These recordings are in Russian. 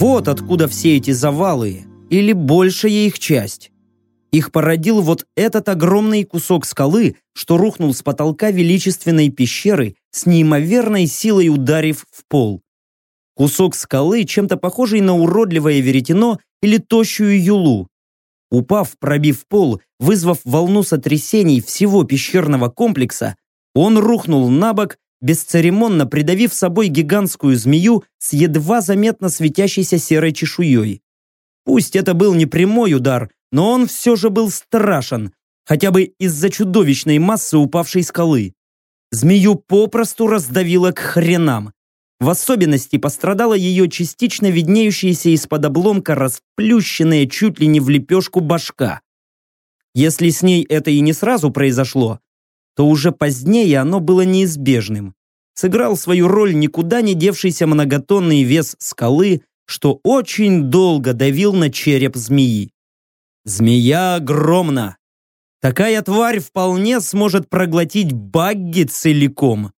Вот откуда все эти завалы, или большая их часть. Их породил вот этот огромный кусок скалы, что рухнул с потолка величественной пещеры с неимоверной силой ударив в пол. Кусок скалы, чем-то похожий на уродливое веретено или тощую юлу. Упав, пробив пол, вызвав волну сотрясений всего пещерного комплекса, он рухнул на бок, бесцеремонно придавив собой гигантскую змею с едва заметно светящейся серой чешуей. Пусть это был не прямой удар, но он все же был страшен, хотя бы из-за чудовищной массы упавшей скалы. Змею попросту раздавило к хренам. В особенности пострадала ее частично виднеющаяся из-под обломка расплющенная чуть ли не в лепешку башка. Если с ней это и не сразу произошло, то уже позднее оно было неизбежным. Сыграл свою роль никуда не девшийся многотонный вес скалы, что очень долго давил на череп змеи. Змея огромна. Такая тварь вполне сможет проглотить багги целиком.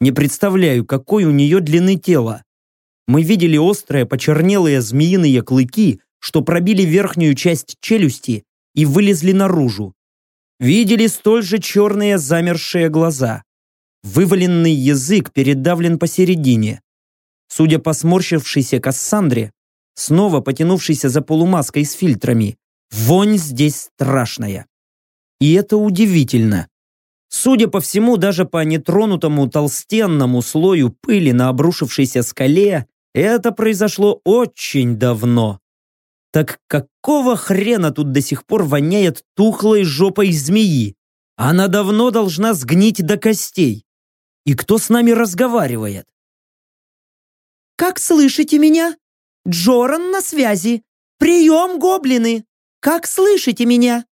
Не представляю, какой у нее длины тела. Мы видели острые, почернелые змеиные клыки, что пробили верхнюю часть челюсти и вылезли наружу. Видели столь же черные замершие глаза. Вываленный язык передавлен посередине. Судя по сморщившейся Кассандре, снова потянувшейся за полумаской с фильтрами, вонь здесь страшная. И это удивительно. Судя по всему, даже по нетронутому толстенному слою пыли на обрушившейся скале, это произошло очень давно. Так какого хрена тут до сих пор воняет тухлой жопой змеи? Она давно должна сгнить до костей. И кто с нами разговаривает? «Как слышите меня? Джоран на связи! Прием, гоблины! Как слышите меня?»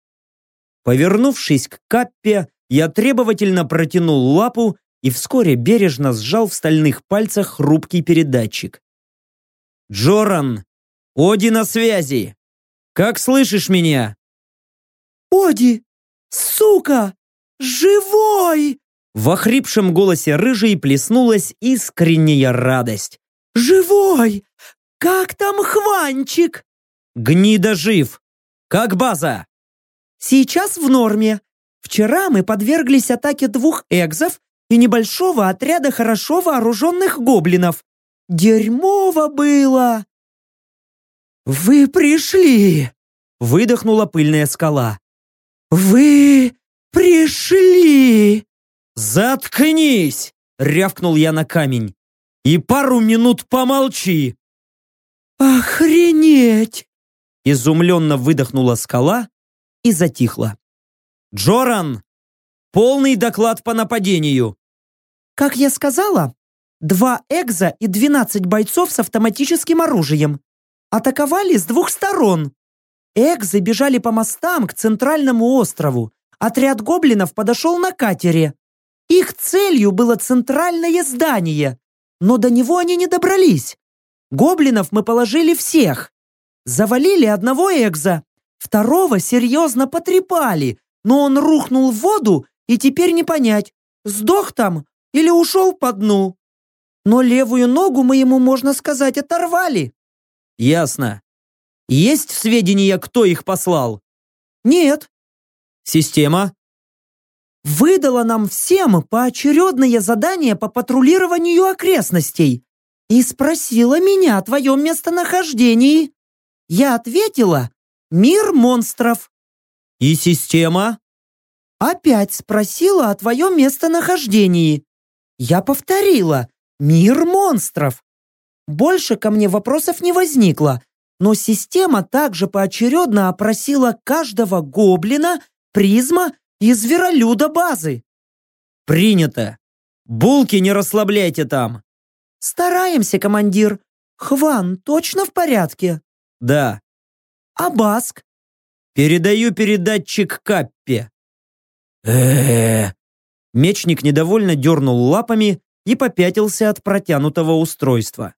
Повернувшись к Каппе, я требовательно протянул лапу и вскоре бережно сжал в стальных пальцах хрупкий передатчик. «Джоран! Оди на связи! Как слышишь меня?» «Оди! Сука! Живой!» В охрипшем голосе рыжей плеснулась искренняя радость. «Живой! Как там Хванчик?» «Гнида жив! Как база?» «Сейчас в норме. Вчера мы подверглись атаке двух экзов и небольшого отряда хорошо вооруженных гоблинов. Дерьмово было!» «Вы пришли!» — выдохнула пыльная скала. «Вы пришли!» «Заткнись!» — рявкнул я на камень. «И пару минут помолчи!» «Охренеть!» — изумленно выдохнула скала и затихла. «Джоран! Полный доклад по нападению!» «Как я сказала, два экза и двенадцать бойцов с автоматическим оружием. Атаковали с двух сторон. Экзы бежали по мостам к центральному острову. Отряд гоблинов подошел на катере. Их целью было центральное здание, но до него они не добрались. Гоблинов мы положили всех. Завалили одного экза, второго серьезно потрепали, но он рухнул в воду, и теперь не понять, сдох там или ушел по дну. Но левую ногу мы ему, можно сказать, оторвали. Ясно. Есть сведения, кто их послал? Нет. Система? Выдала нам всем поочередное задание по патрулированию окрестностей и спросила меня о твоем местонахождении. Я ответила «Мир монстров». И система? Опять спросила о твоем местонахождении. Я повторила «Мир монстров». Больше ко мне вопросов не возникло, но система также поочередно опросила каждого гоблина, призма и зверолюда базы. Принято. Булки не расслабляйте там. Стараемся, командир. Хван точно в порядке? Да. А Баск? Передаю передатчик Каппе. Э Мечник недовольно дернул лапами и попятился от протянутого устройства.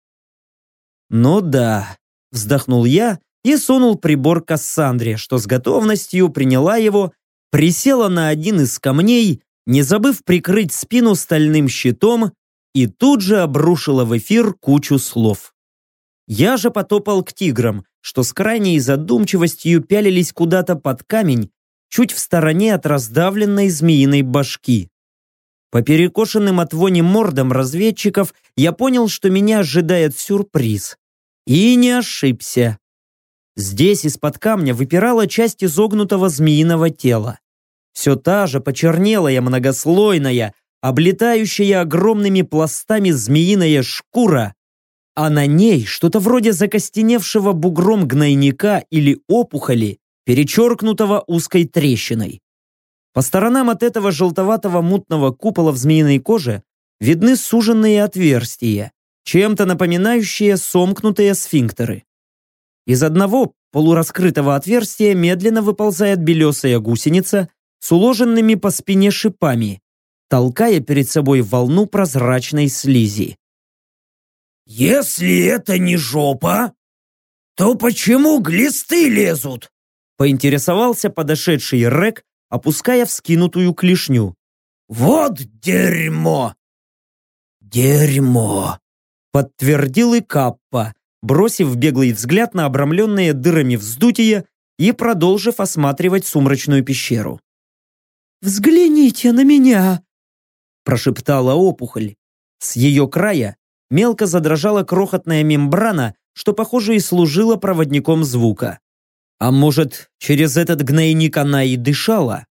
«Ну да», — вздохнул я и сунул прибор Кассандре, что с готовностью приняла его, присела на один из камней, не забыв прикрыть спину стальным щитом, и тут же обрушила в эфир кучу слов. Я же потопал к тиграм, что с крайней задумчивостью пялились куда-то под камень, чуть в стороне от раздавленной змеиной башки. По перекошенным от вони мордам разведчиков я понял, что меня ожидает сюрприз. И не ошибся. Здесь из-под камня выпирала часть изогнутого змеиного тела. Все та же почернелая многослойная, облетающая огромными пластами змеиная шкура, а на ней что-то вроде закостеневшего бугром гнойника или опухоли, перечеркнутого узкой трещиной. По сторонам от этого желтоватого мутного купола в змеиной коже видны суженные отверстия, чем-то напоминающие сомкнутые сфинктеры. Из одного полураскрытого отверстия медленно выползает белесая гусеница с уложенными по спине шипами, толкая перед собой волну прозрачной слизи. «Если это не жопа, то почему глисты лезут?» Поинтересовался подошедший Рек, опуская вскинутую клешню. «Вот дерьмо!» «Дерьмо!» подтвердил и Каппа, бросив беглый взгляд на обрамленные дырами вздутие и продолжив осматривать сумрачную пещеру. «Взгляните на меня!» прошептала опухоль. С ее края мелко задрожала крохотная мембрана, что, похоже, и служила проводником звука. А может, через этот гнойник она и дышала?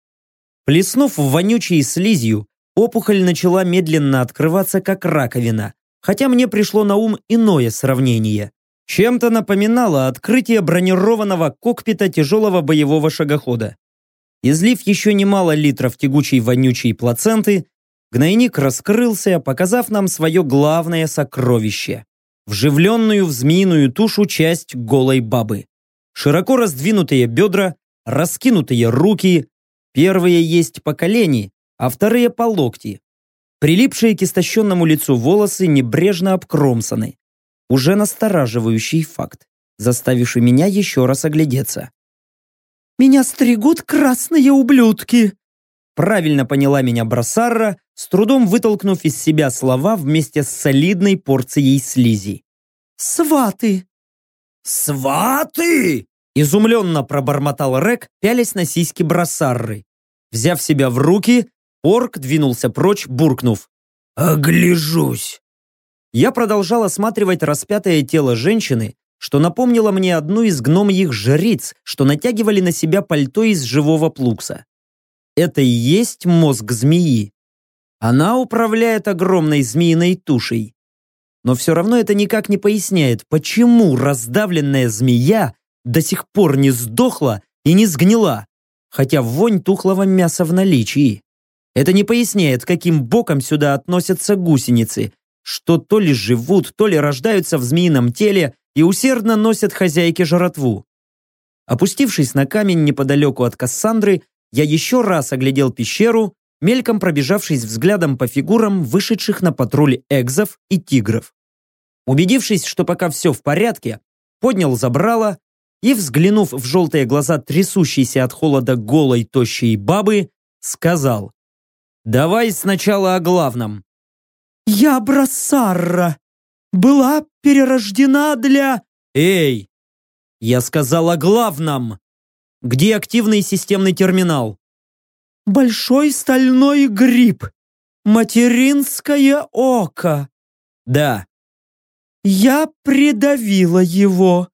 Плеснув вонючей слизью, опухоль начала медленно открываться, как раковина, хотя мне пришло на ум иное сравнение. Чем-то напоминало открытие бронированного кокпита тяжелого боевого шагохода. Излив еще немало литров тягучей вонючей плаценты, Гнойник раскрылся, показав нам свое главное сокровище – вживленную в змеиную тушу часть голой бабы. Широко раздвинутые бедра, раскинутые руки, первые есть по колени, а вторые по локти. Прилипшие к истощенному лицу волосы небрежно обкромсаны. Уже настораживающий факт, заставивший меня еще раз оглядеться. «Меня стригут красные ублюдки!» Правильно поняла меня Бросарра, с трудом вытолкнув из себя слова вместе с солидной порцией слизи. «Сваты!» «Сваты!» Изумленно пробормотал Рек, пялясь на сиськи Бросарры. Взяв себя в руки, орк двинулся прочь, буркнув. «Огляжусь!» Я продолжал осматривать распятое тело женщины, что напомнило мне одну из гномьих жриц, что натягивали на себя пальто из живого плукса это и есть мозг змеи. Она управляет огромной змеиной тушей. Но все равно это никак не поясняет, почему раздавленная змея до сих пор не сдохла и не сгнила, хотя вонь тухлого мяса в наличии. Это не поясняет, каким боком сюда относятся гусеницы, что то ли живут, то ли рождаются в змеином теле и усердно носят хозяйке жратву. Опустившись на камень неподалеку от Кассандры, я еще раз оглядел пещеру, мельком пробежавшись взглядом по фигурам вышедших на патруль экзов и тигров. Убедившись, что пока все в порядке, поднял забрало и, взглянув в желтые глаза трясущейся от холода голой тощей бабы, сказал «Давай сначала о главном». «Я Брасарра, была перерождена для...» «Эй, я сказал о главном!» Где активный системный терминал? Большой стальной гриб. Материнское око. Да. Я придавила его.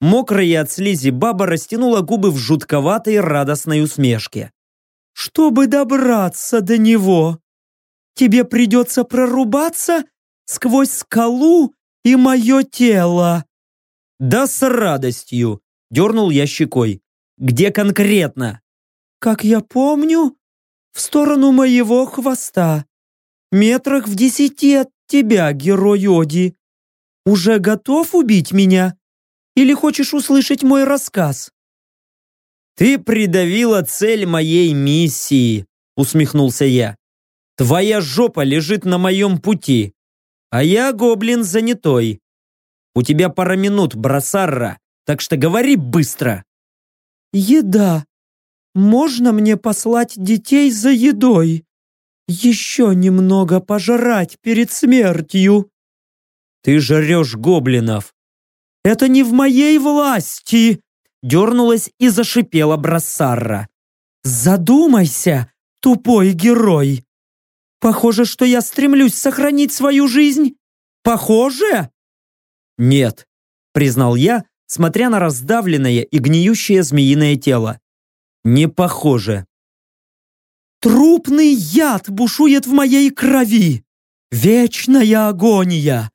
Мокрая от слизи баба растянула губы в жутковатой радостной усмешке. Чтобы добраться до него, тебе придется прорубаться сквозь скалу и мое тело. Да с радостью, дернул я щекой. Где конкретно? Как я помню, в сторону моего хвоста. Метрах в десяти от тебя, герой Оди. Уже готов убить меня? Или хочешь услышать мой рассказ? Ты придавила цель моей миссии, усмехнулся я. Твоя жопа лежит на моем пути, а я гоблин занятой. У тебя пара минут, Бросарра, так что говори быстро. Еда. Можно мне послать детей за едой? Еще немного пожрать перед смертью. Ты жрешь гоблинов. Это не в моей власти, дернулась и зашипела Брассарра. Задумайся, тупой герой. Похоже, что я стремлюсь сохранить свою жизнь. Похоже? Нет, признал я, смотря на раздавленное и гниющее змеиное тело. Не похоже. Трупный яд бушует в моей крови. Вечная агония.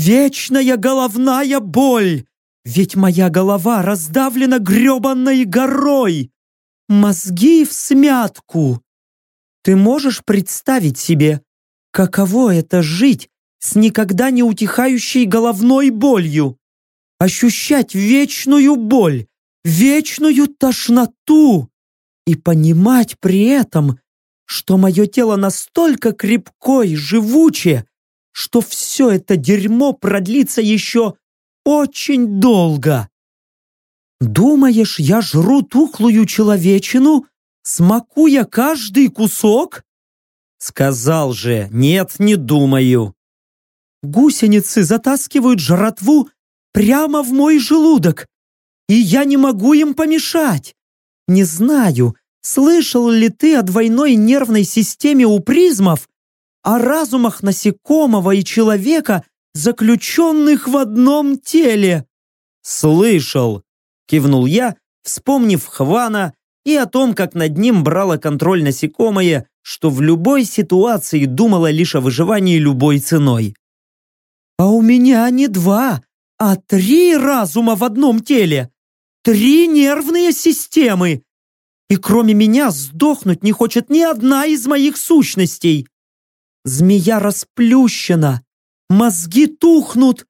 Вечная головная боль. Ведь моя голова раздавлена гребанной горой. Мозги в смятку. Ты можешь представить себе, каково это жить с никогда не утихающей головной болью? Ощущать вечную боль, вечную тошноту и понимать при этом, что мое тело настолько крепко и живуче, что все это дерьмо продлится еще очень долго. Думаешь, я жру тухлую человечину, смакуя каждый кусок? Сказал же, нет, не думаю. Гусеницы затаскивают жратву прямо в мой желудок, и я не могу им помешать. Не знаю, слышал ли ты о двойной нервной системе у призмов, о разумах насекомого и человека, заключенных в одном теле. Слышал, кивнул я, вспомнив Хвана и о том, как над ним брало контроль насекомое, что в любой ситуации думало лишь о выживании любой ценой. «А у меня не два, а три разума в одном теле, три нервные системы, и кроме меня сдохнуть не хочет ни одна из моих сущностей. Змея расплющена, мозги тухнут,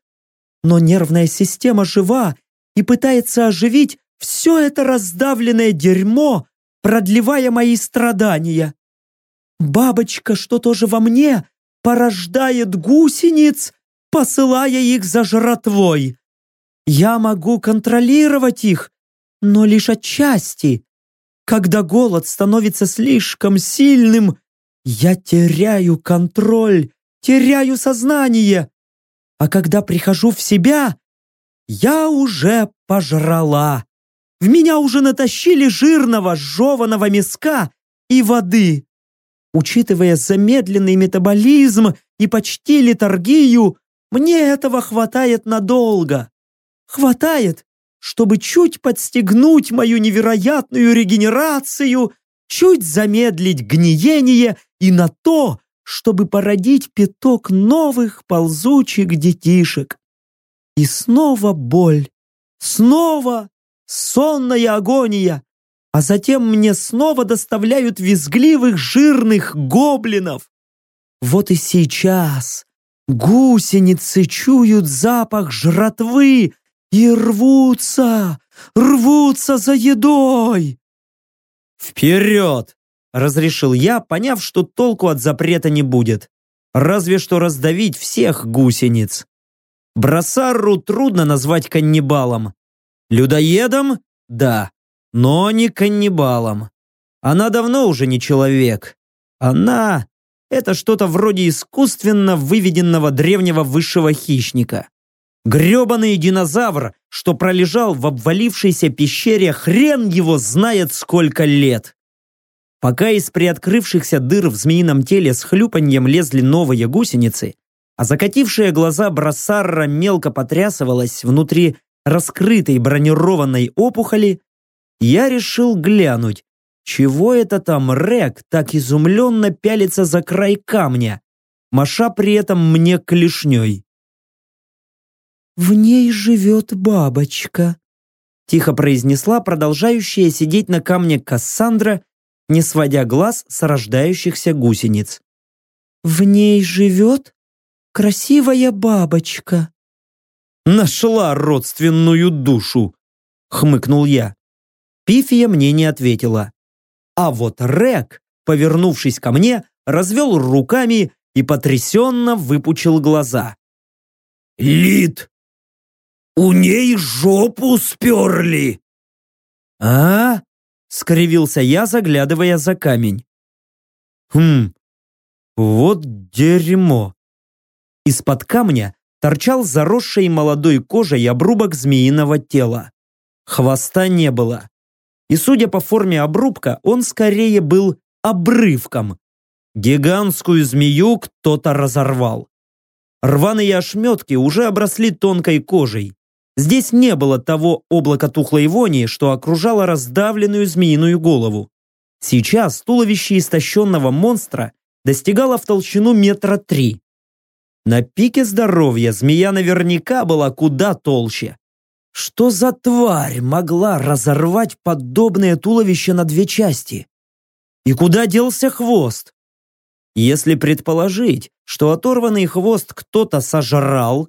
но нервная система жива и пытается оживить все это раздавленное дерьмо, продлевая мои страдания. Бабочка, что тоже во мне, порождает гусениц, посылая их за жратвой. Я могу контролировать их, но лишь отчасти. Когда голод становится слишком сильным, я теряю контроль, теряю сознание. А когда прихожу в себя, я уже пожрала. В меня уже натащили жирного, жеваного мяска и воды. Учитывая замедленный метаболизм и почти литургию, мне этого хватает надолго. Хватает, чтобы чуть подстегнуть мою невероятную регенерацию, чуть замедлить гниение и на то, чтобы породить пяток новых ползучих детишек. И снова боль, снова сонная агония, а затем мне снова доставляют визгливых жирных гоблинов. Вот и сейчас гусеницы чуют запах жратвы и рвутся, рвутся за едой. «Вперед!» – разрешил я, поняв, что толку от запрета не будет. Разве что раздавить всех гусениц. Бросарру трудно назвать каннибалом. Людоедом? Да, но не каннибалом. Она давно уже не человек. Она – это что-то вроде искусственно выведенного древнего высшего хищника. Гребаный динозавр, что пролежал в обвалившейся пещере хрен его знает сколько лет. Пока из приоткрывшихся дыр в змеином теле с хлюпаньем лезли новые гусеницы, а закатившие глаза Брассарра мелко потрясывалась внутри раскрытой бронированной опухоли, я решил глянуть, чего это там Рек так изумленно пялится за край камня, маша при этом мне клешней. «В ней живет бабочка», — тихо произнесла продолжающая сидеть на камне Кассандра, не сводя глаз с рождающихся гусениц. «В ней живет красивая бабочка». «Нашла родственную душу!» — хмыкнул я. Пифия мне не ответила. А вот Рек, повернувшись ко мне, развел руками и потрясенно выпучил глаза. «Лид, У ней жопу сперли!» «А?» — скривился я, заглядывая за камень. «Хм, вот дерьмо!» Из-под камня торчал заросший молодой кожей обрубок змеиного тела. Хвоста не было. И судя по форме обрубка, он скорее был обрывком. Гигантскую змею кто-то разорвал. Рваные ошметки уже обросли тонкой кожей. Здесь не было того облака тухлой вони, что окружало раздавленную змеиную голову. Сейчас туловище истощенного монстра достигало в толщину метра три. На пике здоровья змея наверняка была куда толще. Что за тварь могла разорвать подобное туловище на две части? И куда делся хвост? Если предположить, что оторванный хвост кто-то сожрал,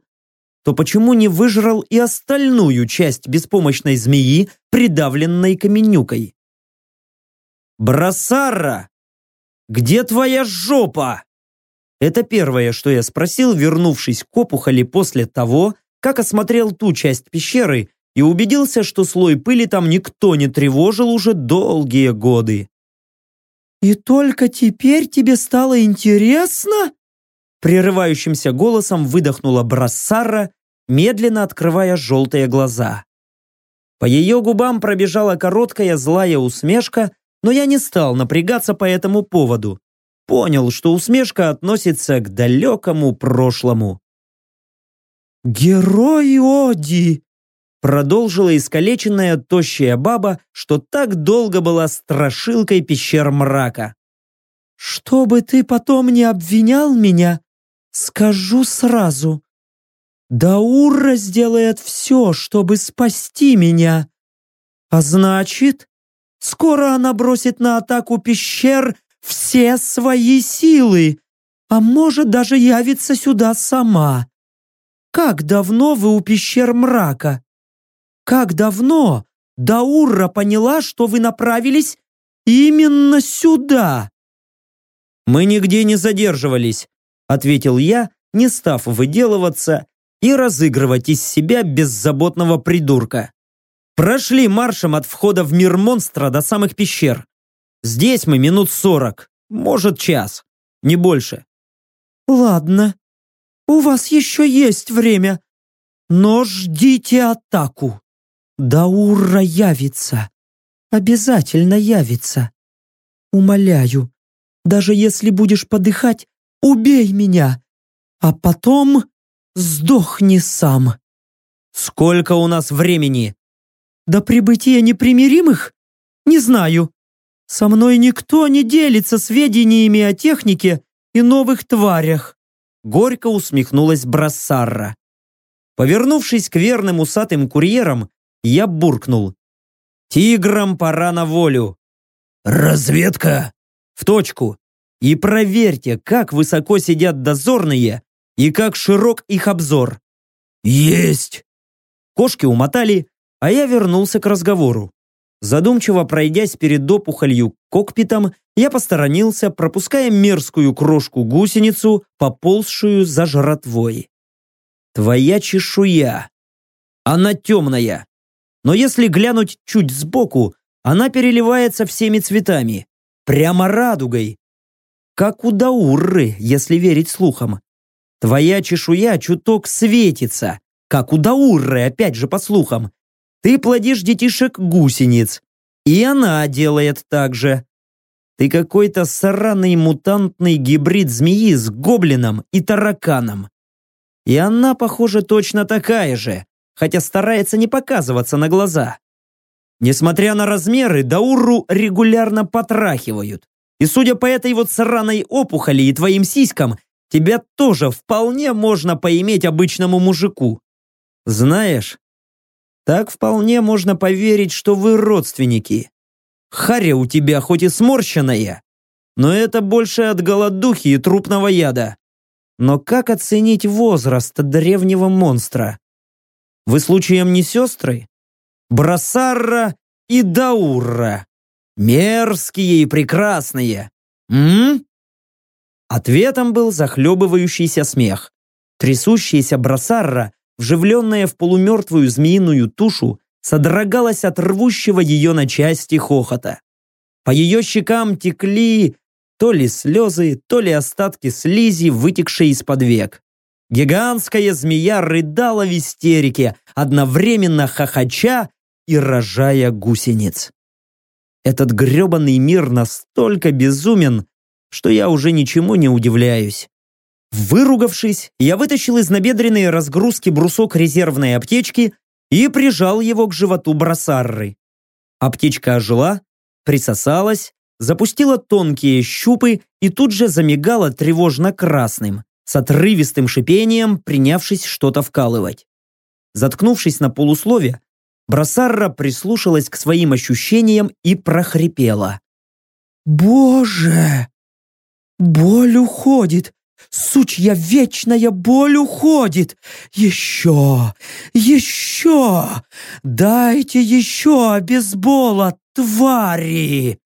то почему не выжрал и остальную часть беспомощной змеи, придавленной каменюкой? «Бросара! Где твоя жопа?» Это первое, что я спросил, вернувшись к опухоли после того, как осмотрел ту часть пещеры и убедился, что слой пыли там никто не тревожил уже долгие годы. «И только теперь тебе стало интересно?» Прерывающимся голосом выдохнула Брассара, медленно открывая желтые глаза. По ее губам пробежала короткая злая усмешка, но я не стал напрягаться по этому поводу. Понял, что усмешка относится к далекому прошлому. «Герой Оди!» Продолжила искалеченная тощая баба, что так долго была страшилкой пещер мрака. «Чтобы ты потом не обвинял меня, скажу сразу. Даура сделает все, чтобы спасти меня. А значит, скоро она бросит на атаку пещер все свои силы, а может даже явится сюда сама. Как давно вы у пещер мрака? Как давно Даура поняла, что вы направились именно сюда?» «Мы нигде не задерживались», — ответил я, не став выделываться и разыгрывать из себя беззаботного придурка. Прошли маршем от входа в мир монстра до самых пещер. Здесь мы минут сорок, может час, не больше. «Ладно, у вас еще есть время, но ждите атаку». Даура явится. Обязательно явится. Умоляю, даже если будешь подыхать, убей меня, а потом сдохни сам. Сколько у нас времени? До прибытия непримиримых? Не знаю. Со мной никто не делится сведениями о технике и новых тварях. Горько усмехнулась Брассарра. Повернувшись к верным усатым курьерам, я буркнул. «Тиграм пора на волю!» «Разведка!» «В точку! И проверьте, как высоко сидят дозорные и как широк их обзор!» «Есть!» Кошки умотали, а я вернулся к разговору. Задумчиво пройдясь перед опухолью кокпитом, я посторонился, пропуская мерзкую крошку-гусеницу, поползшую за жратвой. «Твоя чешуя! Она темная, но если глянуть чуть сбоку, она переливается всеми цветами, прямо радугой. Как у Даурры, если верить слухам. Твоя чешуя чуток светится, как у Даурры, опять же по слухам. Ты плодишь детишек-гусениц, и она делает так же. Ты какой-то сраный мутантный гибрид змеи с гоблином и тараканом. И она, похоже, точно такая же, хотя старается не показываться на глаза. Несмотря на размеры, Дауру регулярно потрахивают. И судя по этой вот сраной опухоли и твоим сиськам, тебя тоже вполне можно поиметь обычному мужику. Знаешь, так вполне можно поверить, что вы родственники. Харя у тебя хоть и сморщенная, но это больше от голодухи и трупного яда. Но как оценить возраст древнего монстра? Вы случаем не сестры? Брасарра и Даура. Мерзкие и прекрасные. М? Ответом был захлебывающийся смех. Трясущаяся Брасарра вживленная в полумертвую змеиную тушу, содрогалась от рвущего ее на части хохота. По ее щекам текли то ли слезы, то ли остатки слизи, вытекшие из-под век. Гигантская змея рыдала в истерике, одновременно хохоча и рожая гусениц. Этот грёбаный мир настолько безумен, что я уже ничему не удивляюсь. Выругавшись, я вытащил из набедренной разгрузки брусок резервной аптечки и прижал его к животу бросарры. Аптечка ожила, присосалась, запустила тонкие щупы и тут же замигала тревожно-красным, с отрывистым шипением, принявшись что-то вкалывать. Заткнувшись на полуслове, Бросарра прислушалась к своим ощущениям и прохрипела. «Боже! Боль уходит! Сучья вечная боль уходит! Еще! Еще! Дайте еще обезбола, твари!»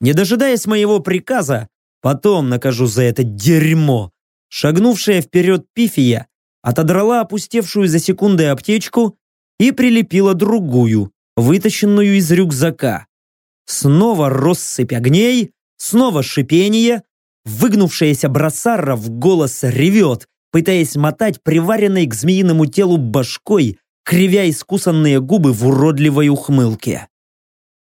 Не дожидаясь моего приказа, потом накажу за это дерьмо, шагнувшая вперед пифия отодрала опустевшую за секунды аптечку и прилепила другую, вытащенную из рюкзака. Снова россыпь огней, снова шипение, выгнувшаяся бросарра в голос ревет, пытаясь мотать приваренной к змеиному телу башкой, кривя искусанные губы в уродливой ухмылке.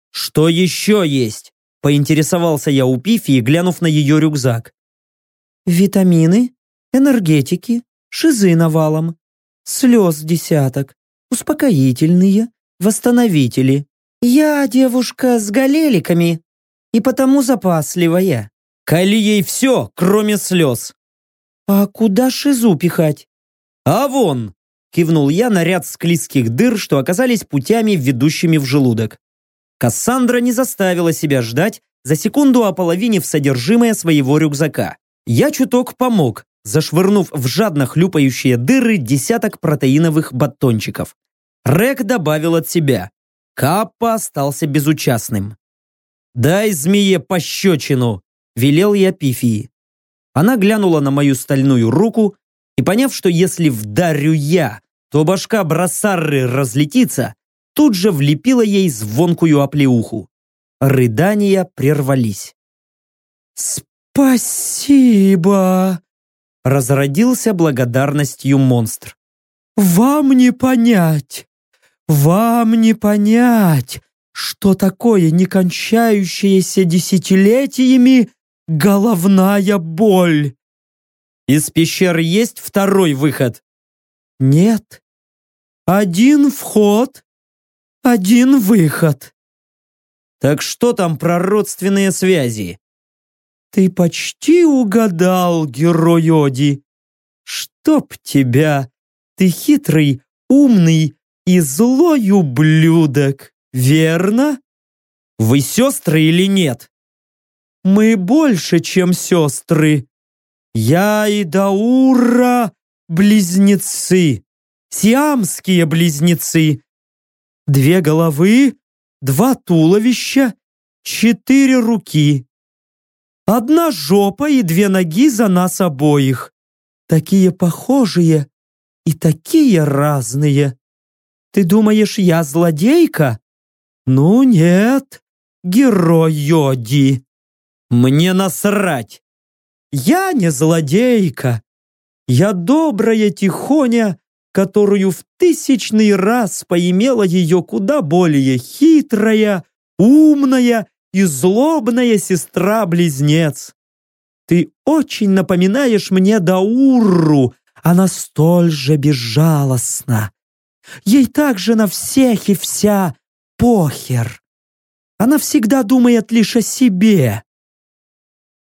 «Что еще есть?» – поинтересовался я у Пифи, глянув на ее рюкзак. «Витамины, энергетики, шизы навалом, слез десяток, успокоительные, восстановители. Я девушка с галеликами и потому запасливая. Кали ей все, кроме слез. А куда шизу пихать? А вон, кивнул я на ряд склизких дыр, что оказались путями, ведущими в желудок. Кассандра не заставила себя ждать, за секунду ополовинив содержимое своего рюкзака. Я чуток помог, зашвырнув в жадно хлюпающие дыры десяток протеиновых батончиков. Рек добавил от себя. Каппа остался безучастным. «Дай змее пощечину!» – велел я Пифии. Она глянула на мою стальную руку и, поняв, что если вдарю я, то башка бросарры разлетится, тут же влепила ей звонкую оплеуху. Рыдания прервались. «Спасибо!» Разродился благодарностью монстр. «Вам не понять! Вам не понять, что такое некончающаяся десятилетиями головная боль!» «Из пещер есть второй выход?» «Нет. Один вход, один выход». «Так что там про родственные связи?» «Ты почти угадал, герой Оди! Чтоб тебя! Ты хитрый, умный и злой ублюдок, верно?» «Вы сестры или нет?» «Мы больше, чем сестры. Я и Даура — близнецы, сиамские близнецы. Две головы, два туловища, четыре руки. Одна жопа и две ноги за нас обоих. Такие похожие и такие разные. Ты думаешь, я злодейка? Ну нет, герой Йоди. Мне насрать. Я не злодейка. Я добрая тихоня, которую в тысячный раз поимела ее куда более хитрая, умная и злобная сестра-близнец. Ты очень напоминаешь мне Даурру, она столь же безжалостна. Ей также на всех и вся похер. Она всегда думает лишь о себе.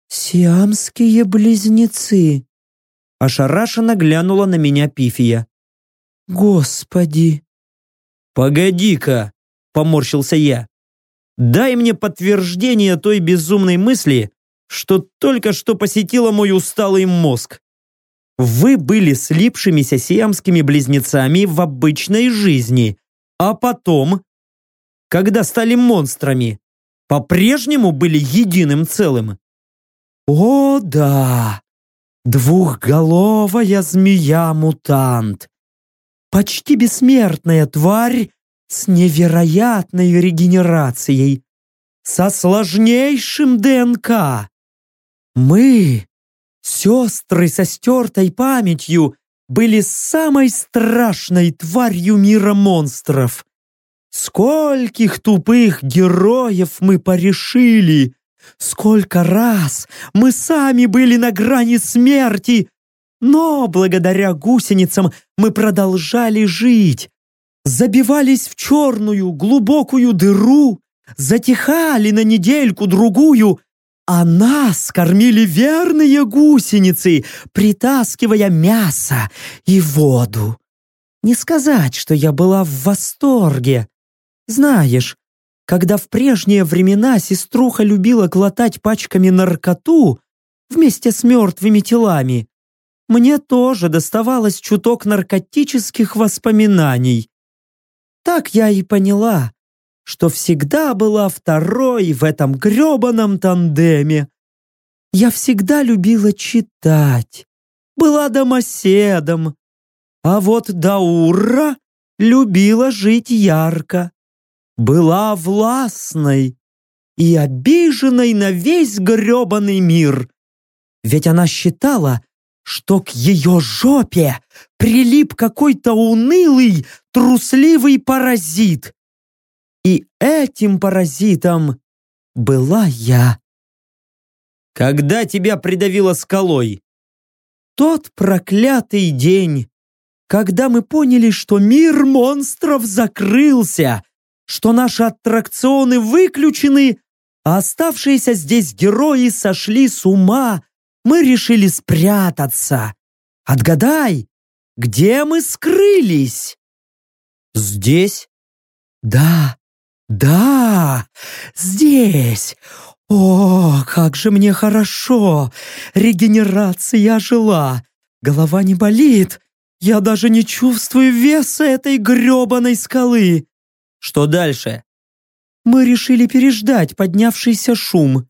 «Сиамские близнецы», — ошарашенно глянула на меня Пифия. «Господи!» «Погоди-ка!» — поморщился я. Дай мне подтверждение той безумной мысли, что только что посетила мой усталый мозг. Вы были слипшимися сиамскими близнецами в обычной жизни, а потом, когда стали монстрами, по-прежнему были единым целым. О, да! Двухголовая змея-мутант! Почти бессмертная тварь с невероятной регенерацией, со сложнейшим ДНК. Мы, сестры со стертой памятью, были самой страшной тварью мира монстров. Скольких тупых героев мы порешили! Сколько раз мы сами были на грани смерти, но благодаря гусеницам мы продолжали жить, забивались в черную глубокую дыру, затихали на недельку-другую, а нас кормили верные гусеницы, притаскивая мясо и воду. Не сказать, что я была в восторге. Знаешь, когда в прежние времена сеструха любила глотать пачками наркоту вместе с мертвыми телами, мне тоже доставалось чуток наркотических воспоминаний. Так я и поняла, что всегда была второй в этом грёбаном тандеме. Я всегда любила читать, была домоседом, а вот Даура любила жить ярко, была властной и обиженной на весь грёбаный мир. Ведь она считала, что к ее жопе прилип какой-то унылый, трусливый паразит. И этим паразитом была я. Когда тебя придавило скалой? Тот проклятый день, когда мы поняли, что мир монстров закрылся, что наши аттракционы выключены, а оставшиеся здесь герои сошли с ума мы решили спрятаться. Отгадай, где мы скрылись?» «Здесь?» «Да, да, здесь. О, как же мне хорошо! Регенерация ожила, голова не болит, я даже не чувствую веса этой грёбаной скалы». «Что дальше?» Мы решили переждать поднявшийся шум.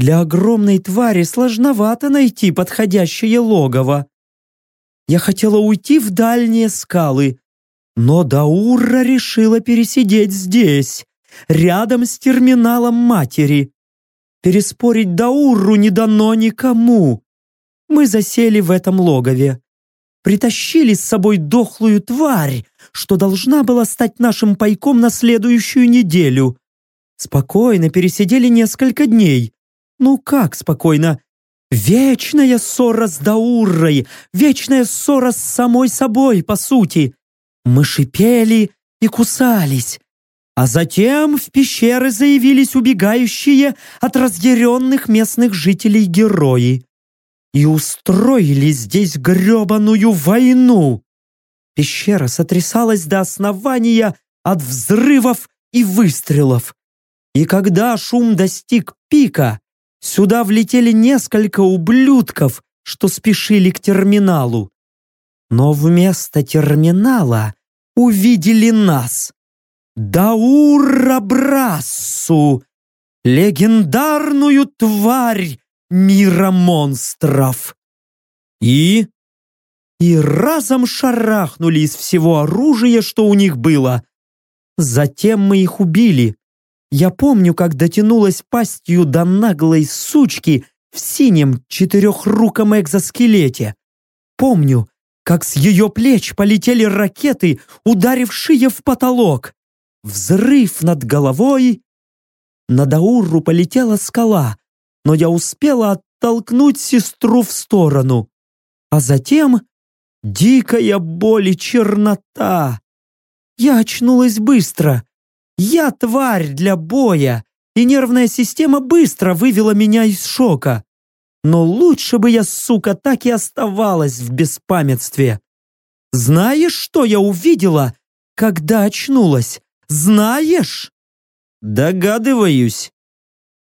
Для огромной твари сложновато найти подходящее логово. Я хотела уйти в дальние скалы, но Даура решила пересидеть здесь, рядом с терминалом матери. Переспорить Дауру не дано никому. Мы засели в этом логове. Притащили с собой дохлую тварь, что должна была стать нашим пайком на следующую неделю. Спокойно пересидели несколько дней, ну как спокойно? Вечная ссора с Дауррой, вечная ссора с самой собой, по сути. Мы шипели и кусались. А затем в пещеры заявились убегающие от разъяренных местных жителей герои. И устроили здесь гребаную войну. Пещера сотрясалась до основания от взрывов и выстрелов. И когда шум достиг пика, Сюда влетели несколько ублюдков, что спешили к терминалу. Но вместо терминала увидели нас. Даурабрассу, легендарную тварь мира монстров. И? И разом шарахнули из всего оружия, что у них было. Затем мы их убили, я помню, как дотянулась пастью до наглой сучки в синем четырехруком экзоскелете. Помню, как с ее плеч полетели ракеты, ударившие в потолок. Взрыв над головой. На Дауру полетела скала, но я успела оттолкнуть сестру в сторону. А затем дикая боль и чернота. Я очнулась быстро, я тварь для боя, и нервная система быстро вывела меня из шока. Но лучше бы я, сука, так и оставалась в беспамятстве. Знаешь, что я увидела, когда очнулась? Знаешь? Догадываюсь.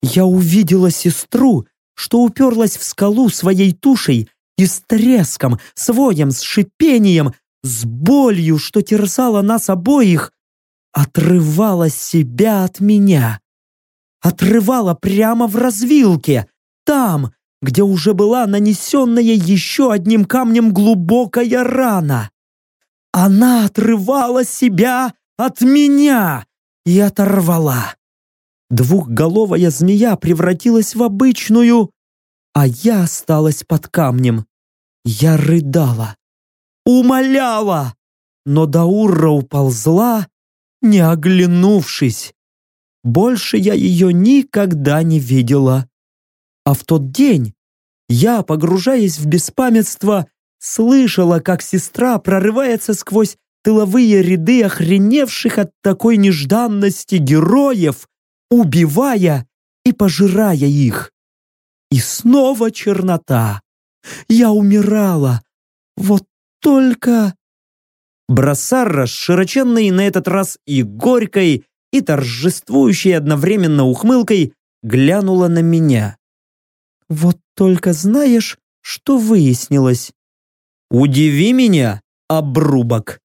Я увидела сестру, что уперлась в скалу своей тушей и с треском, с воем, с шипением, с болью, что терзала нас обоих, отрывала себя от меня. Отрывала прямо в развилке, там, где уже была нанесенная еще одним камнем глубокая рана. Она отрывала себя от меня и оторвала. Двухголовая змея превратилась в обычную, а я осталась под камнем. Я рыдала, умоляла, но Даура уползла, не оглянувшись. Больше я ее никогда не видела. А в тот день я, погружаясь в беспамятство, слышала, как сестра прорывается сквозь тыловые ряды охреневших от такой нежданности героев, убивая и пожирая их. И снова чернота. Я умирала. Вот только... Бросарра с широченной на этот раз и горькой, и торжествующей одновременно ухмылкой глянула на меня. «Вот только знаешь, что выяснилось?» «Удиви меня, обрубок!»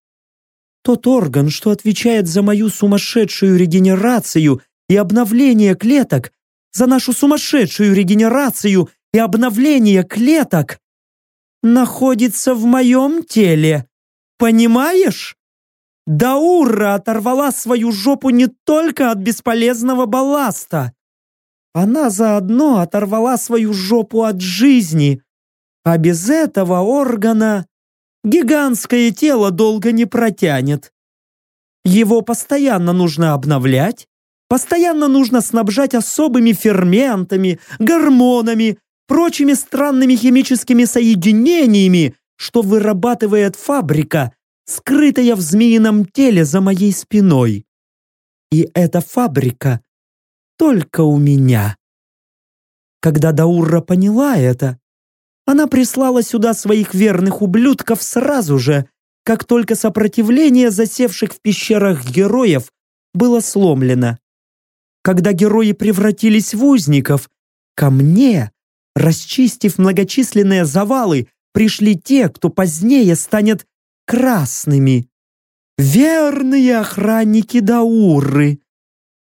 Тот орган, что отвечает за мою сумасшедшую регенерацию и обновление клеток, за нашу сумасшедшую регенерацию и обновление клеток, находится в моем теле. Понимаешь? Даура оторвала свою жопу не только от бесполезного балласта. Она заодно оторвала свою жопу от жизни. А без этого органа гигантское тело долго не протянет. Его постоянно нужно обновлять, постоянно нужно снабжать особыми ферментами, гормонами, прочими странными химическими соединениями, что вырабатывает фабрика, скрытая в змеином теле за моей спиной. И эта фабрика только у меня. Когда Даура поняла это, она прислала сюда своих верных ублюдков сразу же, как только сопротивление засевших в пещерах героев было сломлено. Когда герои превратились в узников, ко мне Расчистив многочисленные завалы, пришли те, кто позднее станет красными. Верные охранники Дауры.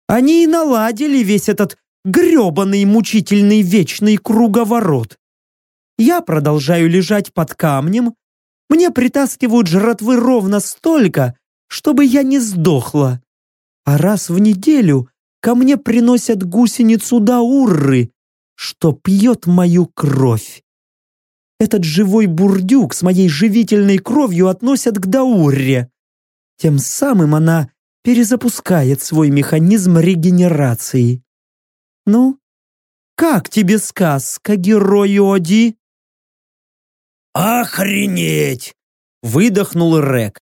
Они и наладили весь этот гребаный мучительный вечный круговорот. Я продолжаю лежать под камнем, мне притаскивают жратвы ровно столько, чтобы я не сдохла. А раз в неделю ко мне приносят гусеницу Даурры, что пьет мою кровь. Этот живой бурдюк с моей живительной кровью относят к Даурре. Тем самым она перезапускает свой механизм регенерации. Ну, как тебе сказка, герой Оди? «Охренеть!» — выдохнул Рек.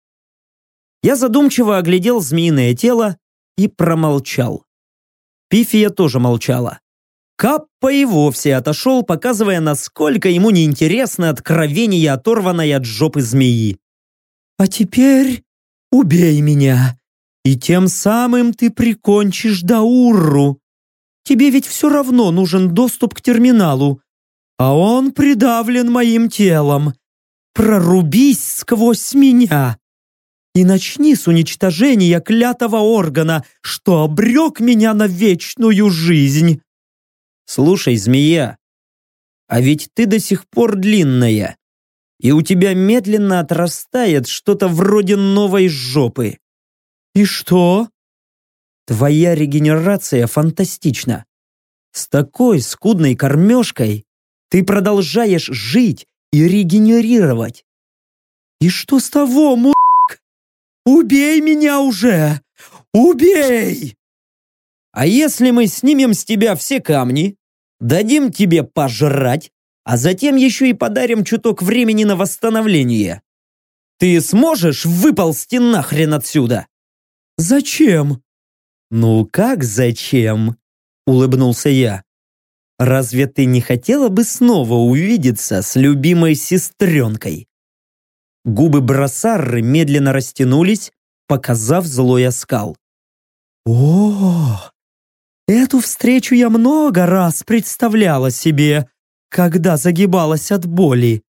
Я задумчиво оглядел змеиное тело и промолчал. Пифия тоже молчала. Каппа и вовсе отошел, показывая, насколько ему неинтересно откровение, оторванное от жопы змеи. «А теперь убей меня, и тем самым ты прикончишь Даурру. Тебе ведь все равно нужен доступ к терминалу, а он придавлен моим телом. Прорубись сквозь меня!» и начни с уничтожения клятого органа, что обрек меня на вечную жизнь. Слушай, змея, а ведь ты до сих пор длинная, и у тебя медленно отрастает что-то вроде новой жопы. И что? Твоя регенерация фантастична. С такой скудной кормежкой ты продолжаешь жить и регенерировать. И что с того, мужик? Убей меня уже! Убей! А если мы снимем с тебя все камни, дадим тебе пожрать, а затем еще и подарим чуток времени на восстановление? Ты сможешь выползти нахрен отсюда? Зачем? Ну как зачем? Улыбнулся я. Разве ты не хотела бы снова увидеться с любимой сестренкой? Губы Бросарры медленно растянулись, показав злой оскал. О, Эту встречу я много раз представляла себе, когда загибалась от боли.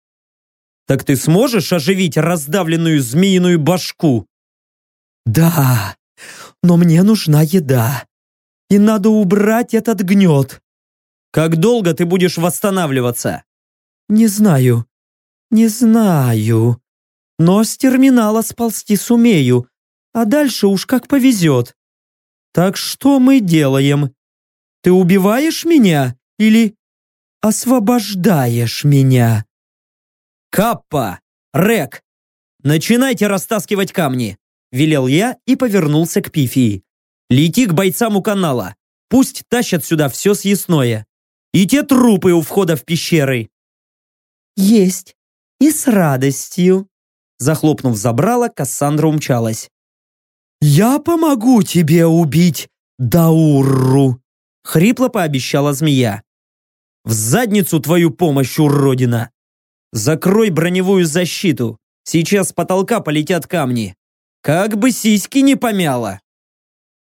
Так ты сможешь оживить раздавленную змеиную башку? Да, но мне нужна еда. И надо убрать этот гнет. Как долго ты будешь восстанавливаться? Не знаю. Не знаю. Но с терминала сползти сумею, а дальше уж как повезет. Так что мы делаем? Ты убиваешь меня или освобождаешь меня?» «Каппа! Рек! Начинайте растаскивать камни!» Велел я и повернулся к Пифии. «Лети к бойцам у канала. Пусть тащат сюда все съестное. И те трупы у входа в пещеры». «Есть. И с радостью». Захлопнув забрала, Кассандра умчалась. «Я помогу тебе убить Даурру», — хрипло пообещала змея. «В задницу твою помощь, уродина! Закрой броневую защиту, сейчас с потолка полетят камни. Как бы сиськи не помяло!»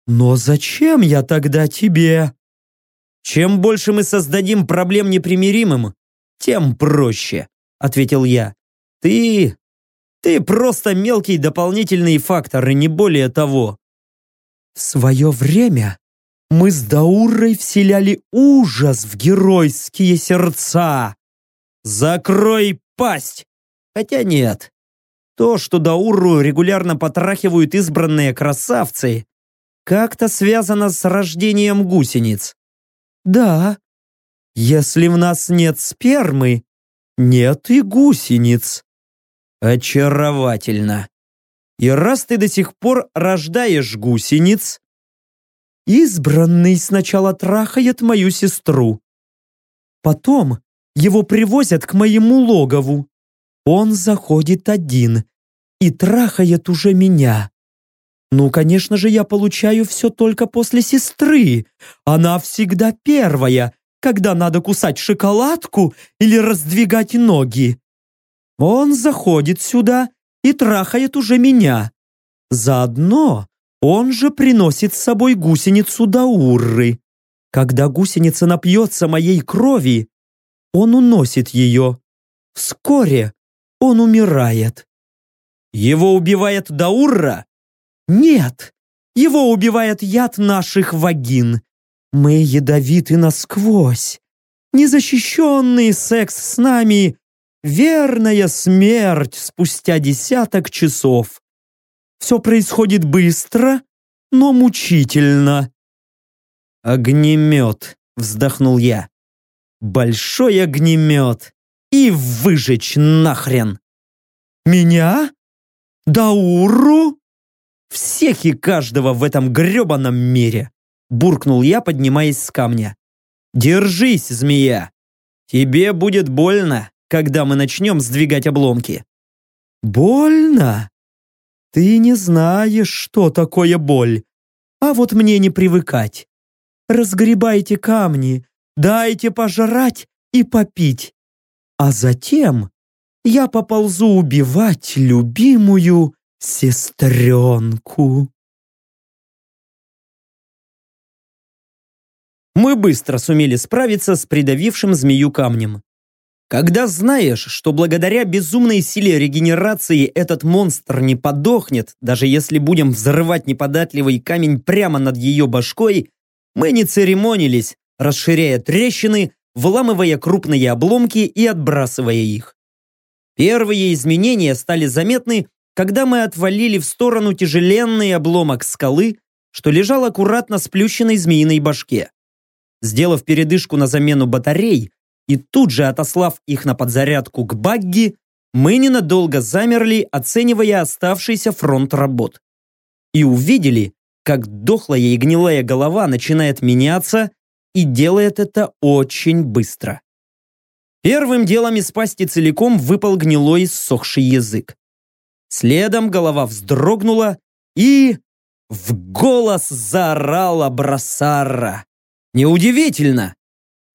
«Но зачем я тогда тебе?» «Чем больше мы создадим проблем непримиримым, тем проще», — ответил я. «Ты ты просто мелкий дополнительный фактор, и не более того. В свое время мы с Даурой вселяли ужас в геройские сердца. Закрой пасть! Хотя нет. То, что Дауру регулярно потрахивают избранные красавцы, как-то связано с рождением гусениц. Да, если в нас нет спермы, нет и гусениц. Очаровательно. И раз ты до сих пор рождаешь гусениц, избранный сначала трахает мою сестру. Потом его привозят к моему логову. Он заходит один и трахает уже меня. Ну, конечно же, я получаю все только после сестры. Она всегда первая, когда надо кусать шоколадку или раздвигать ноги. Он заходит сюда и трахает уже меня. Заодно он же приносит с собой гусеницу Даурры. Когда гусеница напьется моей крови, он уносит ее. Вскоре он умирает. Его убивает Даурра? Нет, его убивает яд наших вагин. Мы ядовиты насквозь. Незащищенный секс с нами Верная смерть спустя десяток часов. Все происходит быстро, но мучительно. «Огнемет», — вздохнул я. «Большой огнемет. И выжечь нахрен!» «Меня? Дауру?» «Всех и каждого в этом гребаном мире!» Буркнул я, поднимаясь с камня. «Держись, змея! Тебе будет больно!» Когда мы начнем сдвигать обломки. Больно? Ты не знаешь, что такое боль. А вот мне не привыкать. Разгребайте камни, дайте пожрать и попить. А затем я поползу убивать любимую сестренку. Мы быстро сумели справиться с придавившим змею камнем. Когда знаешь, что благодаря безумной силе регенерации этот монстр не подохнет, даже если будем взрывать неподатливый камень прямо над ее башкой, мы не церемонились, расширяя трещины, вламывая крупные обломки и отбрасывая их. Первые изменения стали заметны, когда мы отвалили в сторону тяжеленный обломок скалы, что лежал аккуратно сплющенной змеиной башке. Сделав передышку на замену батарей, и тут же отослав их на подзарядку к багги, мы ненадолго замерли, оценивая оставшийся фронт работ. И увидели, как дохлая и гнилая голова начинает меняться и делает это очень быстро. Первым делом из пасти целиком выпал гнилой ссохший язык. Следом голова вздрогнула и... В голос заорала Брасара. Неудивительно,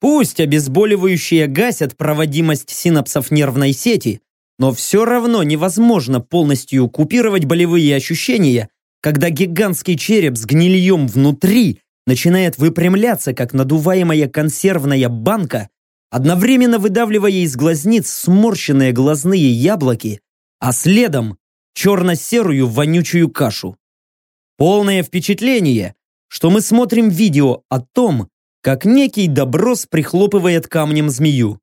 Пусть обезболивающие гасят проводимость синапсов нервной сети, но все равно невозможно полностью купировать болевые ощущения, когда гигантский череп с гнильем внутри начинает выпрямляться, как надуваемая консервная банка, одновременно выдавливая из глазниц сморщенные глазные яблоки, а следом черно-серую вонючую кашу. Полное впечатление, что мы смотрим видео о том, как некий доброс прихлопывает камнем змею.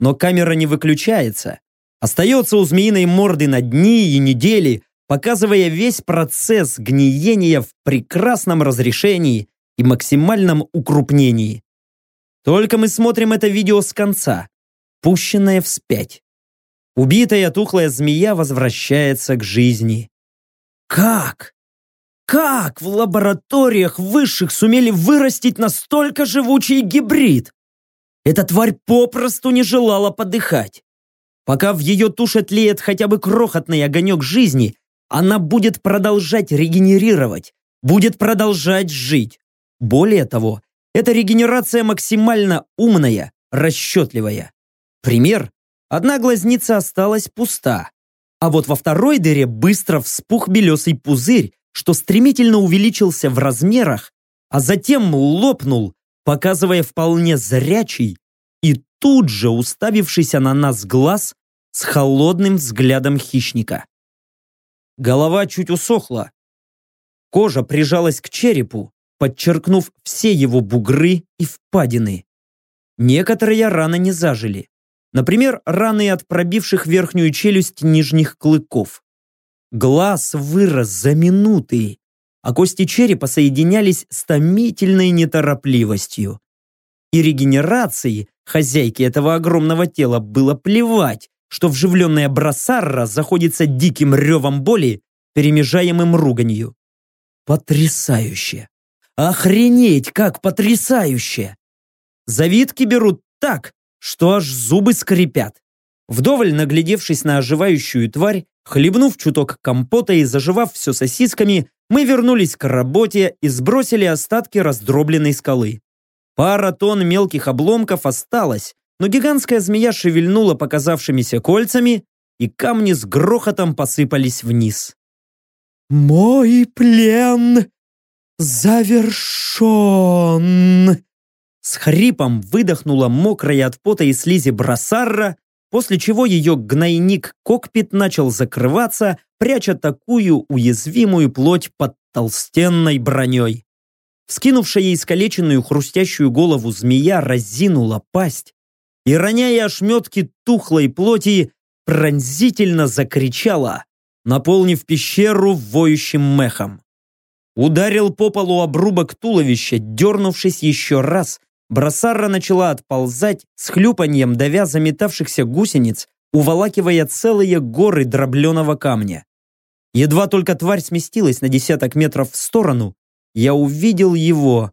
Но камера не выключается, Остается у змеиной морды на дни и недели, показывая весь процесс гниения в прекрасном разрешении и максимальном укрупнении. Только мы смотрим это видео с конца, пущенное вспять. Убитая тухлая змея возвращается к жизни. Как? Как в лабораториях высших сумели вырастить настолько живучий гибрид? Эта тварь попросту не желала подыхать. Пока в ее туше тлеет хотя бы крохотный огонек жизни, она будет продолжать регенерировать, будет продолжать жить. Более того, эта регенерация максимально умная, расчетливая. Пример. Одна глазница осталась пуста, а вот во второй дыре быстро вспух белесый пузырь, что стремительно увеличился в размерах, а затем лопнул, показывая вполне зрячий и тут же уставившийся на нас глаз с холодным взглядом хищника. Голова чуть усохла. Кожа прижалась к черепу, подчеркнув все его бугры и впадины. Некоторые раны не зажили. Например, раны от пробивших верхнюю челюсть нижних клыков. Глаз вырос за минуты, а кости черепа соединялись с томительной неторопливостью. И регенерации хозяйке этого огромного тела было плевать, что вживленная бросарра заходится диким ревом боли, перемежаемым руганью. Потрясающе! Охренеть, как потрясающе! Завитки берут так, что аж зубы скрипят. Вдоволь наглядевшись на оживающую тварь, хлебнув чуток компота и заживав все сосисками, мы вернулись к работе и сбросили остатки раздробленной скалы. Пара тонн мелких обломков осталось, но гигантская змея шевельнула показавшимися кольцами, и камни с грохотом посыпались вниз. «Мой плен завершен!» С хрипом выдохнула мокрая от пота и слизи бросарра, после чего ее гнойник-кокпит начал закрываться, пряча такую уязвимую плоть под толстенной броней. Вскинувшая искалеченную хрустящую голову змея разинула пасть и, роняя ошметки тухлой плоти, пронзительно закричала, наполнив пещеру воющим мехом. Ударил по полу обрубок туловища, дернувшись еще раз, Бросарра начала отползать, с хлюпаньем давя заметавшихся гусениц, уволакивая целые горы дробленого камня. Едва только тварь сместилась на десяток метров в сторону, я увидел его,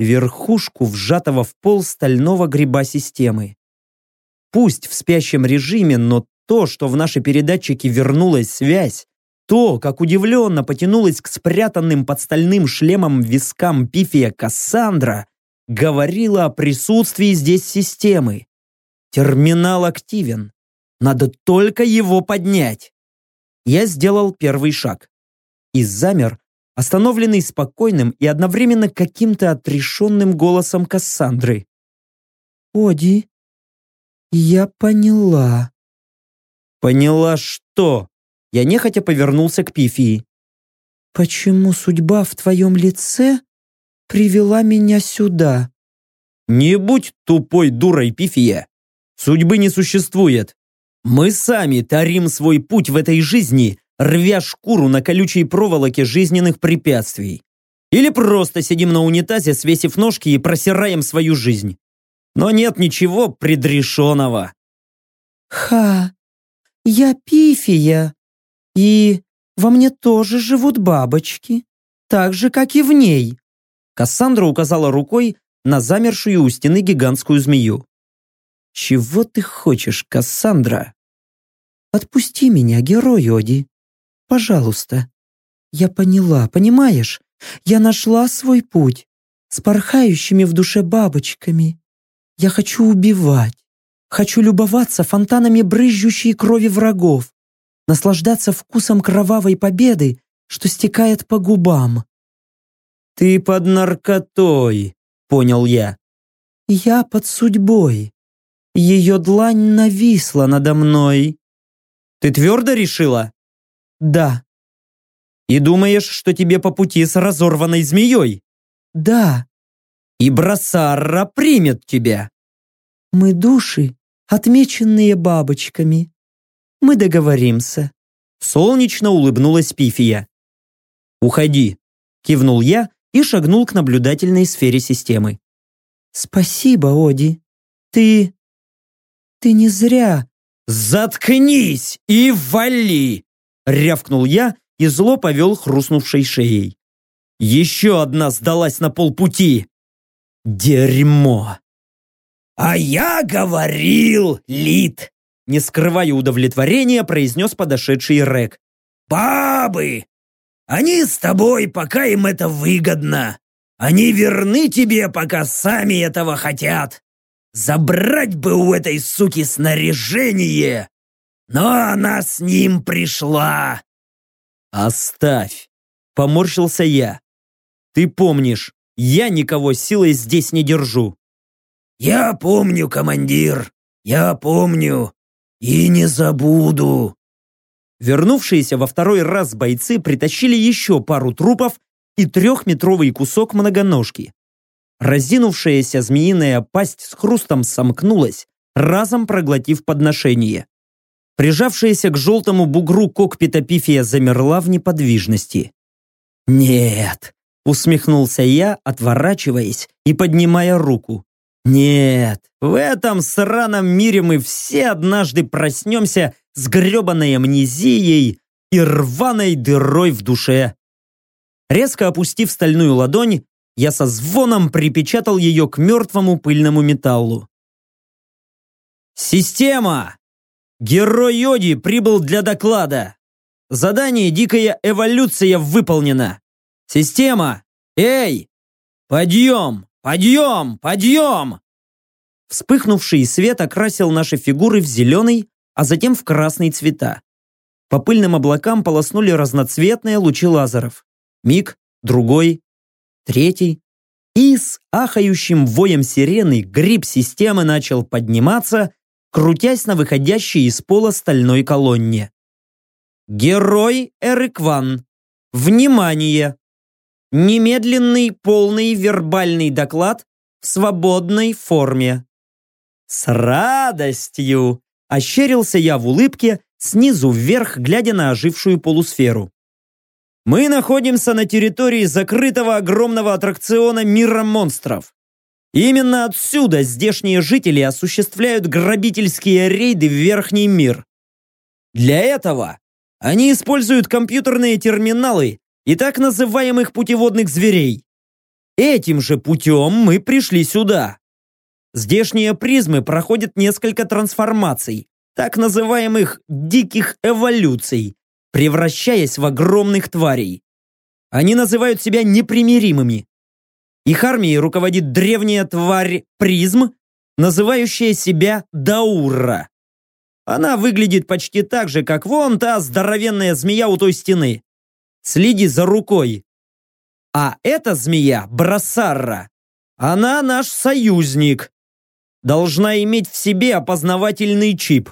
верхушку вжатого в пол стального гриба системы. Пусть в спящем режиме, но то, что в наши передатчики вернулась связь, то, как удивленно потянулась к спрятанным под стальным шлемом вискам пифия Кассандра, говорила о присутствии здесь системы. Терминал активен. Надо только его поднять. Я сделал первый шаг. И замер, остановленный спокойным и одновременно каким-то отрешенным голосом Кассандры. «Оди, я поняла». «Поняла что?» Я нехотя повернулся к Пифии. «Почему судьба в твоем лице привела меня сюда?» «Не будь тупой дурой, Пифия! Судьбы не существует. Мы сами тарим свой путь в этой жизни, рвя шкуру на колючей проволоке жизненных препятствий. Или просто сидим на унитазе, свесив ножки и просираем свою жизнь. Но нет ничего предрешенного». «Ха! Я Пифия!» И во мне тоже живут бабочки, так же, как и в ней. Кассандра указала рукой на замершую у стены гигантскую змею. «Чего ты хочешь, Кассандра?» «Отпусти меня, герой Оди. Пожалуйста. Я поняла, понимаешь? Я нашла свой путь с порхающими в душе бабочками. Я хочу убивать. Хочу любоваться фонтанами брызжущей крови врагов наслаждаться вкусом кровавой победы, что стекает по губам. «Ты под наркотой», — понял я. «Я под судьбой. Ее длань нависла надо мной». «Ты твердо решила?» «Да». «И думаешь, что тебе по пути с разорванной змеей?» «Да». «И Бросарра примет тебя?» «Мы души, отмеченные бабочками. Мы договоримся. Солнечно улыбнулась Пифия. «Уходи», – кивнул я и шагнул к наблюдательной сфере системы. «Спасибо, Оди. Ты... ты не зря...» «Заткнись и вали!» – рявкнул я и зло повел хрустнувшей шеей. «Еще одна сдалась на полпути! Дерьмо!» «А я говорил, Лид!» Не скрывая удовлетворения, произнес подошедший Рек. «Бабы! Они с тобой, пока им это выгодно. Они верны тебе, пока сами этого хотят. Забрать бы у этой суки снаряжение, но она с ним пришла. Оставь, поморщился я. Ты помнишь, я никого силой здесь не держу. Я помню, командир, я помню и не забуду. Вернувшиеся во второй раз бойцы притащили еще пару трупов и трехметровый кусок многоножки. Разинувшаяся змеиная пасть с хрустом сомкнулась, разом проглотив подношение. Прижавшаяся к желтому бугру кокпита Пифия замерла в неподвижности. «Нет», — усмехнулся я, отворачиваясь и поднимая руку. «Нет, в этом сраном мире мы все однажды проснемся с гребаной амнезией и рваной дырой в душе». Резко опустив стальную ладонь, я со звоном припечатал ее к мертвому пыльному металлу. «Система! Герой Йоди прибыл для доклада. Задание «Дикая эволюция» выполнено. Система! Эй! Подъем! Подъем! Подъем!» Вспыхнувший свет окрасил наши фигуры в зеленый, а затем в красный цвета. По пыльным облакам полоснули разноцветные лучи лазеров. Миг, другой, третий. И с ахающим воем сирены гриб системы начал подниматься, крутясь на выходящей из пола стальной колонне. Герой Эрикван. Внимание! Немедленный полный вербальный доклад в свободной форме. С радостью! Ощерился я в улыбке, снизу вверх, глядя на ожившую полусферу. Мы находимся на территории закрытого огромного аттракциона мира монстров. Именно отсюда здешние жители осуществляют грабительские рейды в верхний мир. Для этого они используют компьютерные терминалы и так называемых путеводных зверей. Этим же путем мы пришли сюда. Здешние призмы проходят несколько трансформаций, так называемых диких эволюций, превращаясь в огромных тварей. Они называют себя непримиримыми. Их армией руководит древняя тварь Призм, называющая себя Даура. Она выглядит почти так же, как вон та здоровенная змея у той стены. Следи за рукой. А эта змея, Брасарра, она наш союзник. Должна иметь в себе опознавательный чип.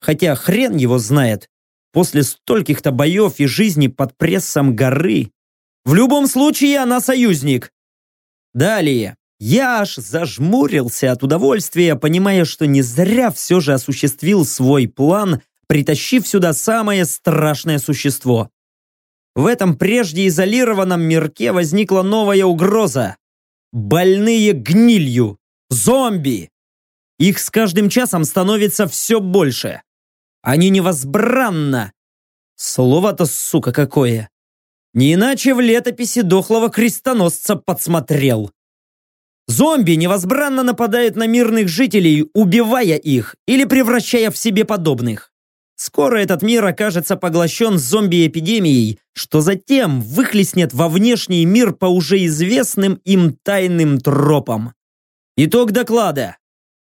Хотя хрен его знает, после стольких-то боев и жизни под прессом горы. В любом случае она союзник. Далее. Я аж зажмурился от удовольствия, понимая, что не зря все же осуществил свой план, притащив сюда самое страшное существо. В этом прежде изолированном мирке возникла новая угроза. Больные гнилью. Зомби. Их с каждым часом становится все больше. Они невозбранно. Слово-то, сука, какое. Не иначе в летописи дохлого крестоносца подсмотрел. Зомби невозбранно нападают на мирных жителей, убивая их или превращая в себе подобных. Скоро этот мир окажется поглощен зомби-эпидемией, что затем выхлестнет во внешний мир по уже известным им тайным тропам. Итог доклада.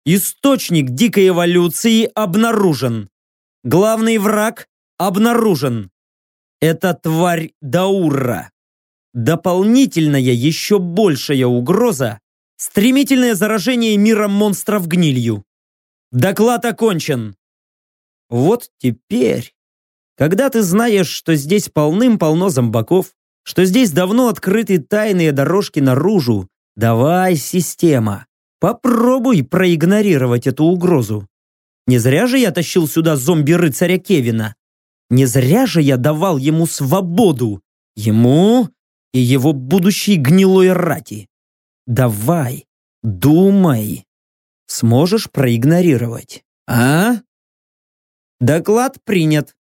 Источник дикой эволюции обнаружен. Главный враг обнаружен. Это тварь Даура. Дополнительная, еще большая угроза – стремительное заражение мира монстров гнилью. Доклад окончен. Вот теперь, когда ты знаешь, что здесь полным-полно зомбаков, что здесь давно открыты тайные дорожки наружу, давай, система, попробуй проигнорировать эту угрозу. Не зря же я тащил сюда зомби-рыцаря Кевина. Не зря же я давал ему свободу. Ему и его будущей гнилой рати. Давай, думай. Сможешь проигнорировать, а? Доклад принят.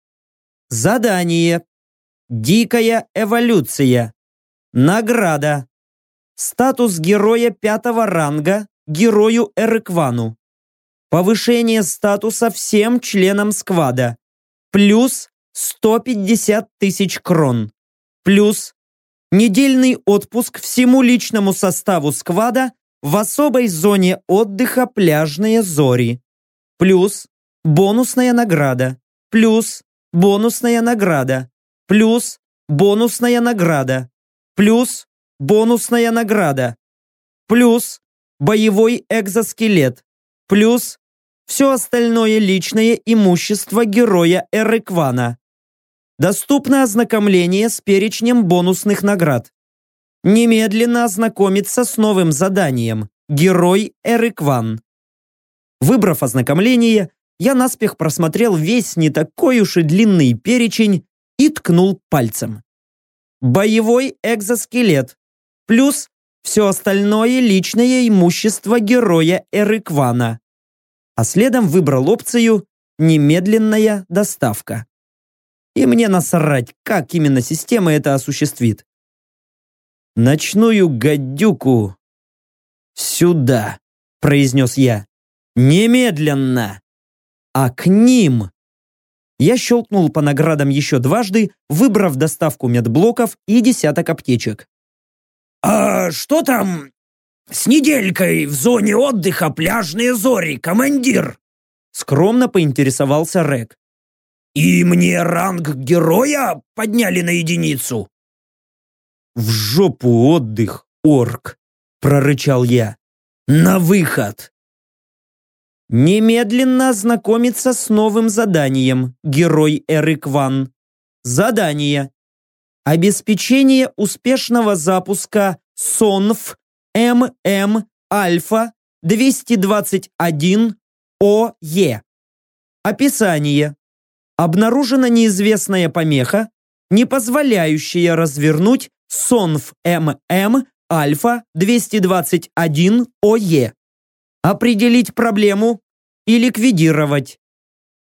Задание. Дикая эволюция. Награда. Статус героя пятого ранга герою Эреквану. Повышение статуса всем членам сквада. Плюс 150 тысяч крон. Плюс недельный отпуск всему личному составу сквада в особой зоне отдыха «Пляжные зори». Плюс бонусная награда. Плюс бонусная награда. Плюс бонусная награда. Плюс бонусная награда. Плюс боевой экзоскелет. Плюс все остальное личное имущество героя Эреквана. Доступно ознакомление с перечнем бонусных наград. Немедленно ознакомиться с новым заданием «Герой Эрекван». Выбрав ознакомление, я наспех просмотрел весь не такой уж и длинный перечень и ткнул пальцем. Боевой экзоскелет. Плюс все остальное личное имущество героя Эреквана а следом выбрал опцию «Немедленная доставка». И мне насрать, как именно система это осуществит. «Ночную гадюку сюда», — произнес я. «Немедленно!» «А к ним!» Я щелкнул по наградам еще дважды, выбрав доставку медблоков и десяток аптечек. «А что там «С неделькой в зоне отдыха пляжные зори, командир!» Скромно поинтересовался Рек. «И мне ранг героя подняли на единицу?» «В жопу отдых, орк!» прорычал я. «На выход!» Немедленно ознакомиться с новым заданием, герой Эрик Ван. Задание. Обеспечение успешного запуска СОНФ ММ Альфа 221 ОЕ. Описание. Обнаружена неизвестная помеха, не позволяющая развернуть СОНФ ММ Альфа 221 ОЕ. Определить проблему и ликвидировать.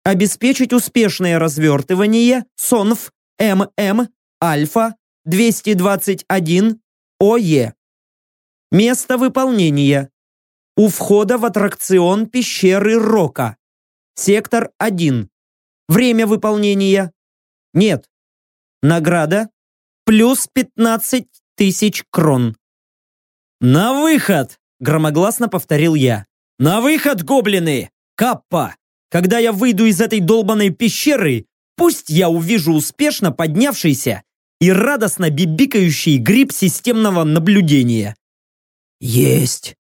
Обеспечить успешное развертывание СОНФ ММ Альфа 221 ОЕ. Место выполнения. У входа в аттракцион пещеры Рока. Сектор 1. Время выполнения. Нет. Награда. Плюс 15 тысяч крон. «На выход!» – громогласно повторил я. «На выход, гоблины! Каппа! Когда я выйду из этой долбанной пещеры, пусть я увижу успешно поднявшийся и радостно бибикающий гриб системного наблюдения. «Есть!»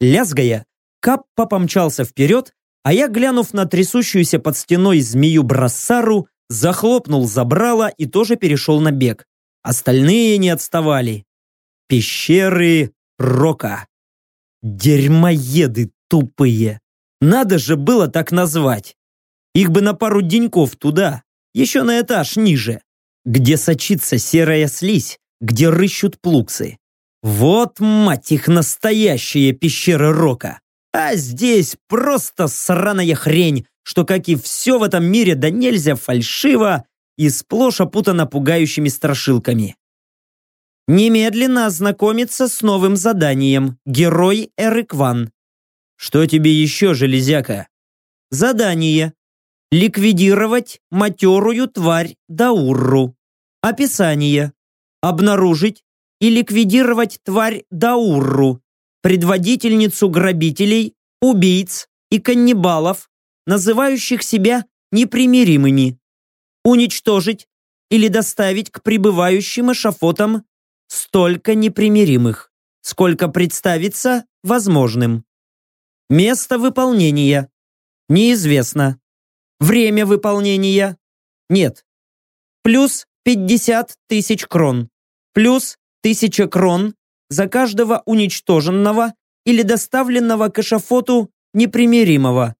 Лязгая, Каппа помчался вперед, а я, глянув на трясущуюся под стеной змею Брассару, захлопнул забрало и тоже перешел на бег. Остальные не отставали. Пещеры Рока. Дерьмоеды тупые. Надо же было так назвать. Их бы на пару деньков туда, еще на этаж ниже, где сочится серая слизь, где рыщут плуксы. Вот, мать их, настоящие пещеры Рока. А здесь просто сраная хрень, что, как и все в этом мире, да нельзя фальшиво и сплошь опутана пугающими страшилками. Немедленно ознакомиться с новым заданием. Герой Эрикван. Что тебе еще, железяка? Задание. Ликвидировать матерую тварь Даурру. Описание. Обнаружить и ликвидировать тварь Даурру, предводительницу грабителей, убийц и каннибалов, называющих себя непримиримыми, уничтожить или доставить к прибывающим эшафотам столько непримиримых, сколько представится возможным. Место выполнения неизвестно. Время выполнения нет. Плюс 50 тысяч крон. Плюс Тысяча крон за каждого уничтоженного или доставленного к эшафоту непримиримого.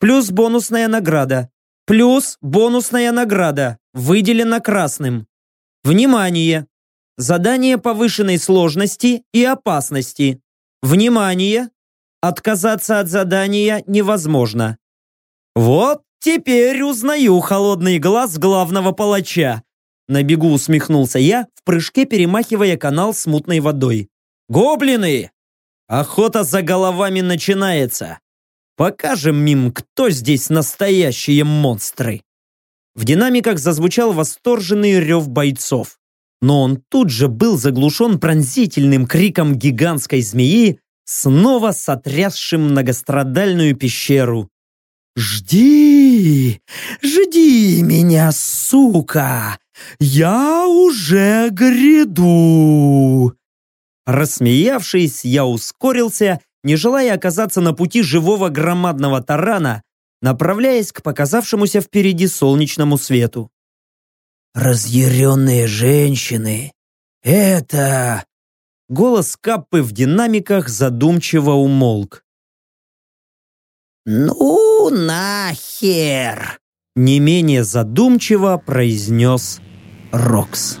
Плюс бонусная награда. Плюс бонусная награда. Выделена красным. Внимание! Задание повышенной сложности и опасности. Внимание! Отказаться от задания невозможно. Вот теперь узнаю холодный глаз главного палача. На бегу усмехнулся я, в прыжке перемахивая канал с мутной водой. Гоблины! Охота за головами начинается. Покажем им, кто здесь настоящие монстры. В динамиках зазвучал восторженный рев бойцов. Но он тут же был заглушен пронзительным криком гигантской змеи, снова сотрясшим многострадальную пещеру. «Жди! Жди меня, сука! Я уже гряду!» Рассмеявшись, я ускорился, не желая оказаться на пути живого громадного тарана, направляясь к показавшемуся впереди солнечному свету. «Разъяренные женщины! Это...» Голос Каппы в динамиках задумчиво умолк. «Ну нахер!» Не менее задумчиво произнес Рокс.